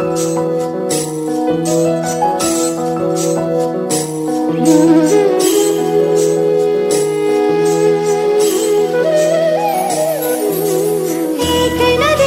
Take another